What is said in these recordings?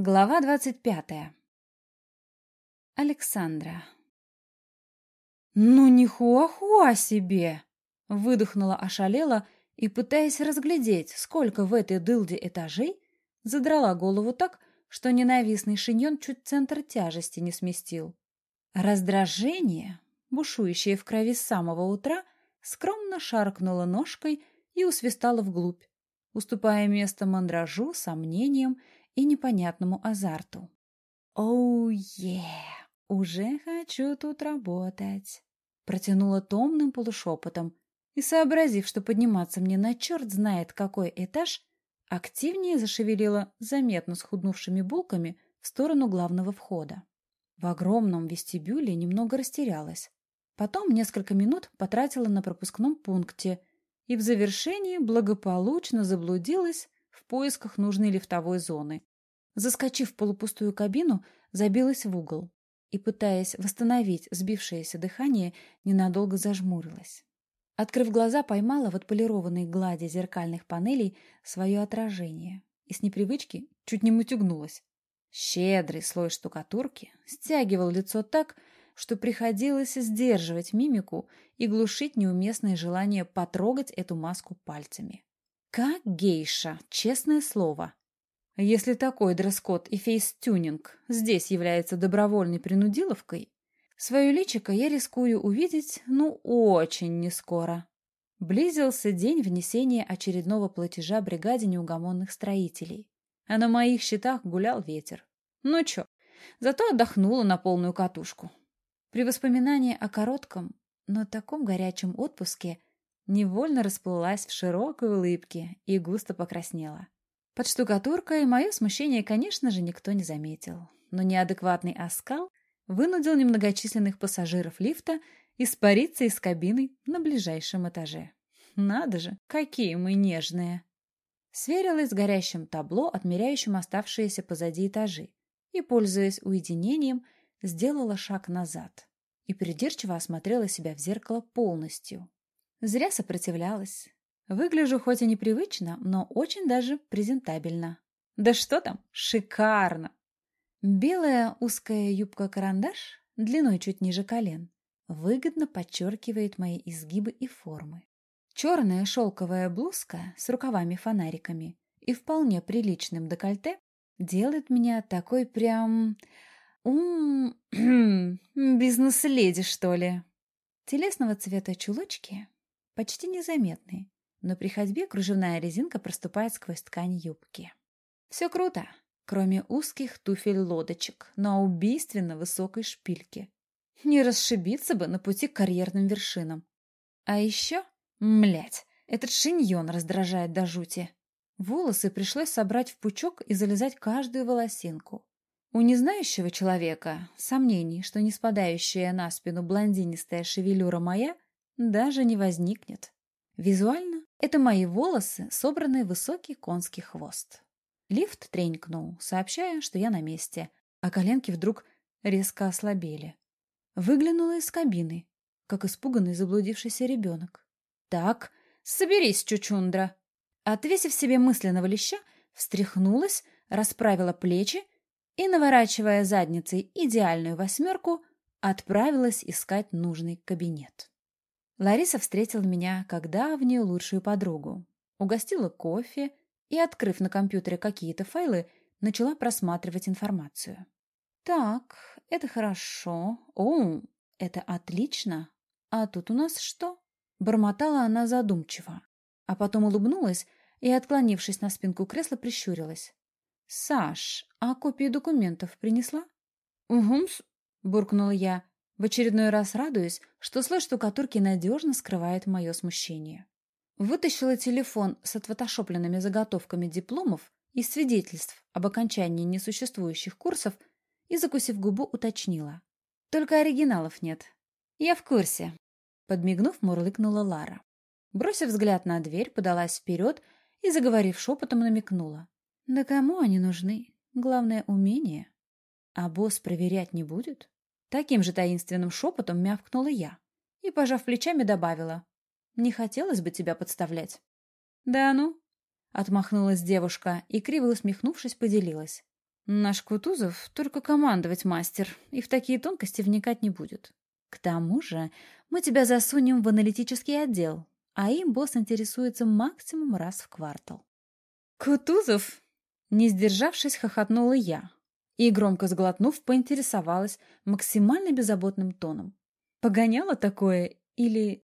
Глава двадцать пятая. Александра. «Ну, нихуахуа себе!» — выдохнула ошалела и, пытаясь разглядеть, сколько в этой дылде этажей, задрала голову так, что ненавистный шиньон чуть центр тяжести не сместил. Раздражение, бушующее в крови с самого утра, скромно шаркнуло ножкой и усвистало вглубь, уступая место мандражу, сомнениям и непонятному азарту. «Оу, е! Уже хочу тут работать!» Протянула томным полушепотом и, сообразив, что подниматься мне на черт знает какой этаж, активнее зашевелила заметно схуднувшими булками в сторону главного входа. В огромном вестибюле немного растерялась. Потом несколько минут потратила на пропускном пункте и в завершении благополучно заблудилась в поисках нужной лифтовой зоны. Заскочив в полупустую кабину, забилась в угол и, пытаясь восстановить сбившееся дыхание, ненадолго зажмурилась. Открыв глаза, поймала в отполированной глади зеркальных панелей свое отражение и с непривычки чуть не мутюгнулась. Щедрый слой штукатурки стягивал лицо так, что приходилось сдерживать мимику и глушить неуместное желание потрогать эту маску пальцами. Как гейша, честное слово. Если такой дресс-код и фейс-тюнинг здесь является добровольной принудиловкой, свое личико я рискую увидеть, ну, очень нескоро. Близился день внесения очередного платежа бригаде неугомонных строителей, а на моих счетах гулял ветер. Ну чё, зато отдохнула на полную катушку. При воспоминании о коротком, но таком горячем отпуске невольно расплылась в широкой улыбке и густо покраснела. Под штукатуркой мое смущение, конечно же, никто не заметил, но неадекватный оскал вынудил немногочисленных пассажиров лифта испариться из кабины на ближайшем этаже. Надо же, какие мы нежные! Сверилась с горящим табло, отмеряющим оставшиеся позади этажи, и, пользуясь уединением, сделала шаг назад и придирчиво осмотрела себя в зеркало полностью. Зря сопротивлялась. Выгляжу хоть и непривычно, но очень даже презентабельно. Да что там, шикарно! Белая узкая юбка-карандаш, длиной чуть ниже колен, выгодно подчеркивает мои изгибы и формы. Черная шелковая блузка с рукавами-фонариками и вполне приличным декольте делает меня такой прям... бизнес-леди, что ли. Телесного цвета чулочки почти незаметные, но при ходьбе кружевная резинка проступает сквозь ткань юбки. Все круто, кроме узких туфель-лодочек на убийственно высокой шпильке. Не расшибиться бы на пути к карьерным вершинам. А еще, млять, этот шиньон раздражает до жути. Волосы пришлось собрать в пучок и залезать каждую волосинку. У незнающего человека сомнений, что не спадающая на спину блондинистая шевелюра моя, даже не возникнет. Визуально это мои волосы, собранные в высокий конский хвост. Лифт тренькнул, сообщая, что я на месте, а коленки вдруг резко ослабели. Выглянула из кабины, как испуганный заблудившийся ребенок. «Так, соберись, чучундра!» Отвесив себе мысленного леща, встряхнулась, расправила плечи и, наворачивая задницей идеальную восьмерку, отправилась искать нужный кабинет. Лариса встретила меня как давнюю лучшую подругу. Угостила кофе и, открыв на компьютере какие-то файлы, начала просматривать информацию. «Так, это хорошо. О, это отлично. А тут у нас что?» Бормотала она задумчиво, а потом улыбнулась и, отклонившись на спинку кресла, прищурилась. «Саш, а копии документов принесла?» «Угу-с», буркнула я, в очередной раз радуюсь, что слой штукатурки надежно скрывает мое смущение. Вытащила телефон с отфотошопленными заготовками дипломов и свидетельств об окончании несуществующих курсов и, закусив губу, уточнила. Только оригиналов нет. Я в курсе. Подмигнув, мурлыкнула Лара. Бросив взгляд на дверь, подалась вперед и, заговорив шепотом, намекнула. Да кому они нужны? Главное — умение. А босс проверять не будет? Таким же таинственным шепотом мявкнула я и, пожав плечами, добавила. «Не хотелось бы тебя подставлять». «Да ну?» — отмахнулась девушка и, криво усмехнувшись, поделилась. Наш Кутузов только командовать мастер и в такие тонкости вникать не будет. К тому же мы тебя засунем в аналитический отдел, а им босс интересуется максимум раз в квартал. Кутузов? Не сдержавшись, хохотнула я и, громко сглотнув, поинтересовалась максимально беззаботным тоном. Погоняла такое или...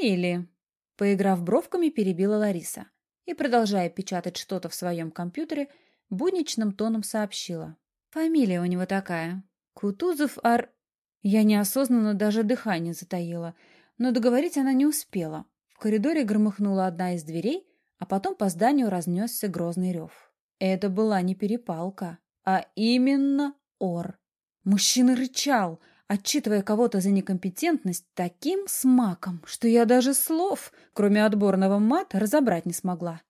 или... Поиграв бровками, перебила Лариса и, продолжая печатать что-то в своем компьютере, будничным тоном сообщила. Фамилия у него такая. Кутузов Ар... Я неосознанно даже дыхание затаила, но договорить она не успела. В коридоре громыхнула одна из дверей, а потом по зданию разнесся грозный рев. Это была не перепалка, а именно ор. Мужчина рычал, отчитывая кого-то за некомпетентность таким смаком, что я даже слов, кроме отборного мата, разобрать не смогла.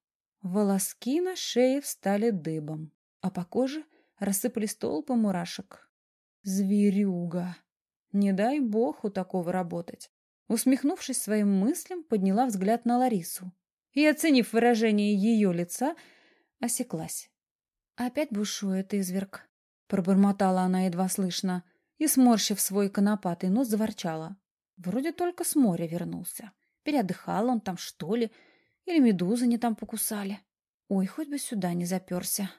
Волоски на шее встали дыбом, а по коже рассыпались толпы мурашек. Зверюга! Не дай бог у такого работать. Усмехнувшись своим мыслям, подняла взгляд на Ларису и, оценив выражение ее лица, осеклась. «Опять бушует изверг», — пробормотала она едва слышно и, сморщив свой конопатый нос, заворчала. Вроде только с моря вернулся. Переотдыхал он там, что ли, или медузы не там покусали. Ой, хоть бы сюда не заперся.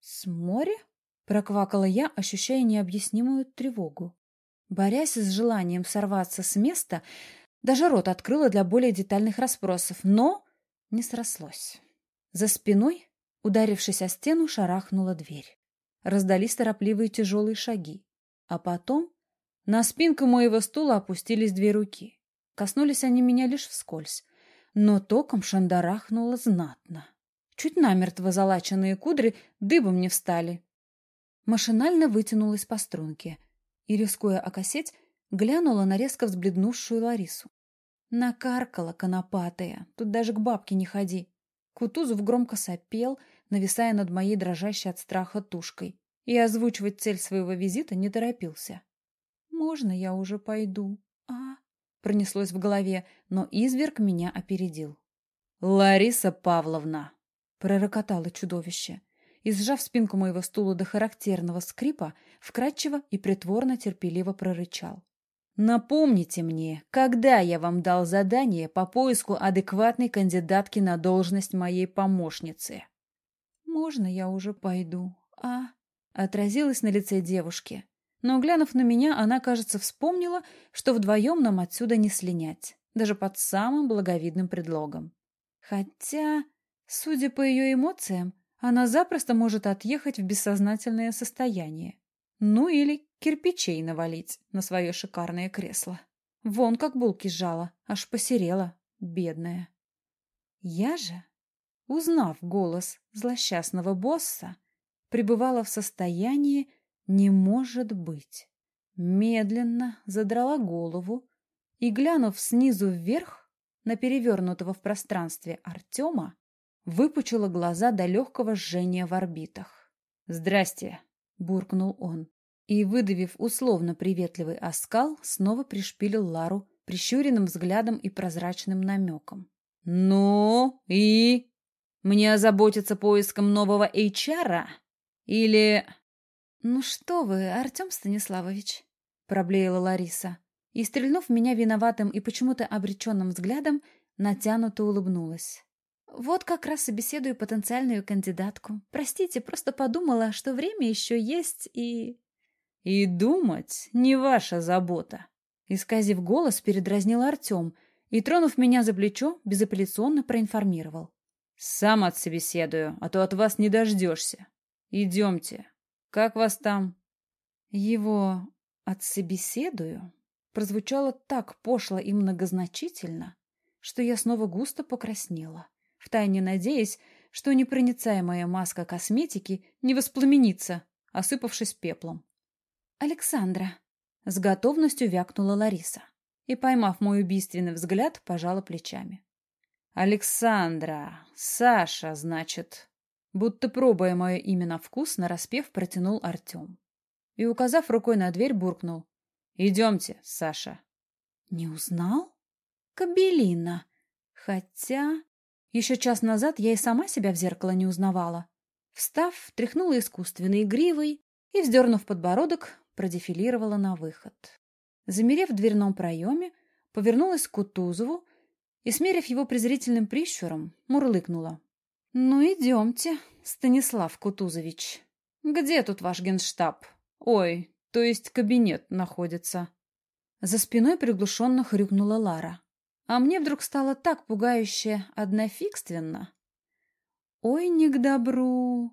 «С моря?» — проквакала я, ощущая необъяснимую тревогу. Борясь с желанием сорваться с места, даже рот открыла для более детальных расспросов, но не срослось. За спиной, ударившись о стену, шарахнула дверь. Раздались торопливые тяжелые шаги. А потом на спинку моего стула опустились две руки. Коснулись они меня лишь вскользь, но током шандарахнуло знатно. Чуть намертво залаченные кудри дыбом не встали. Машинально вытянулась по струнке и, рискуя окосеть, глянула на резко взбледнувшую Ларису. Накаркала конопатая, тут даже к бабке не ходи. Кутузов громко сопел, нависая над моей дрожащей от страха тушкой, и озвучивать цель своего визита не торопился. «Можно я уже пойду, а?» Пронеслось в голове, но изверг меня опередил. «Лариса Павловна!» — пророкотало чудовище и, сжав спинку моего стула до характерного скрипа, вкрадчиво и притворно терпеливо прорычал. «Напомните мне, когда я вам дал задание по поиску адекватной кандидатки на должность моей помощницы?» «Можно я уже пойду, а?» отразилось на лице девушки. Но, глянув на меня, она, кажется, вспомнила, что вдвоем нам отсюда не слинять, даже под самым благовидным предлогом. Хотя, судя по ее эмоциям, она запросто может отъехать в бессознательное состояние. Ну или кирпичей навалить на свое шикарное кресло. Вон как булки сжала, аж посерела, бедная. Я же, узнав голос злосчастного босса, пребывала в состоянии «не может быть». Медленно задрала голову и, глянув снизу вверх на перевернутого в пространстве Артема, выпучила глаза до легкого жжения в орбитах. «Здрасте!» — буркнул он. И, выдавив условно приветливый оскал, снова пришпилил Лару прищуренным взглядом и прозрачным намеком. «Ну и? Мне озаботиться поиском нового HR-а? Или...» «Ну что вы, Артем Станиславович?» — проблеяла Лариса. И, стрельнув меня виноватым и почему-то обреченным взглядом, натянуто улыбнулась. Вот как раз собеседую потенциальную кандидатку. Простите, просто подумала, что время еще есть и... И думать не ваша забота. Исказив голос, передразнил Артем и, тронув меня за плечо, безапелляционно проинформировал. Сам отсобеседую, а то от вас не дождешься. Идемте. Как вас там? Его отсобеседую прозвучало так пошло и многозначительно, что я снова густо покраснела втайне надеясь, что непроницаемая маска косметики не воспламенится, осыпавшись пеплом. «Александра!» — с готовностью вякнула Лариса и, поймав мой убийственный взгляд, пожала плечами. «Александра! Саша, значит!» Будто пробуя мое имя на вкус, нараспев протянул Артем. И, указав рукой на дверь, буркнул. «Идемте, Саша». «Не узнал?» «Кабелина. Хотя...» Еще час назад я и сама себя в зеркало не узнавала. Встав, тряхнула искусственной гривой и, вздернув подбородок, продефилировала на выход. Замерев в дверном проеме, повернулась к Кутузову и, смерив его презрительным прищуром, мурлыкнула. «Ну, идемте, Станислав Кутузович. Где тут ваш генштаб? Ой, то есть кабинет находится?» За спиной приглушенно хрюкнула Лара. А мне вдруг стало так пугающе однофигственно. «Ой, не к добру!»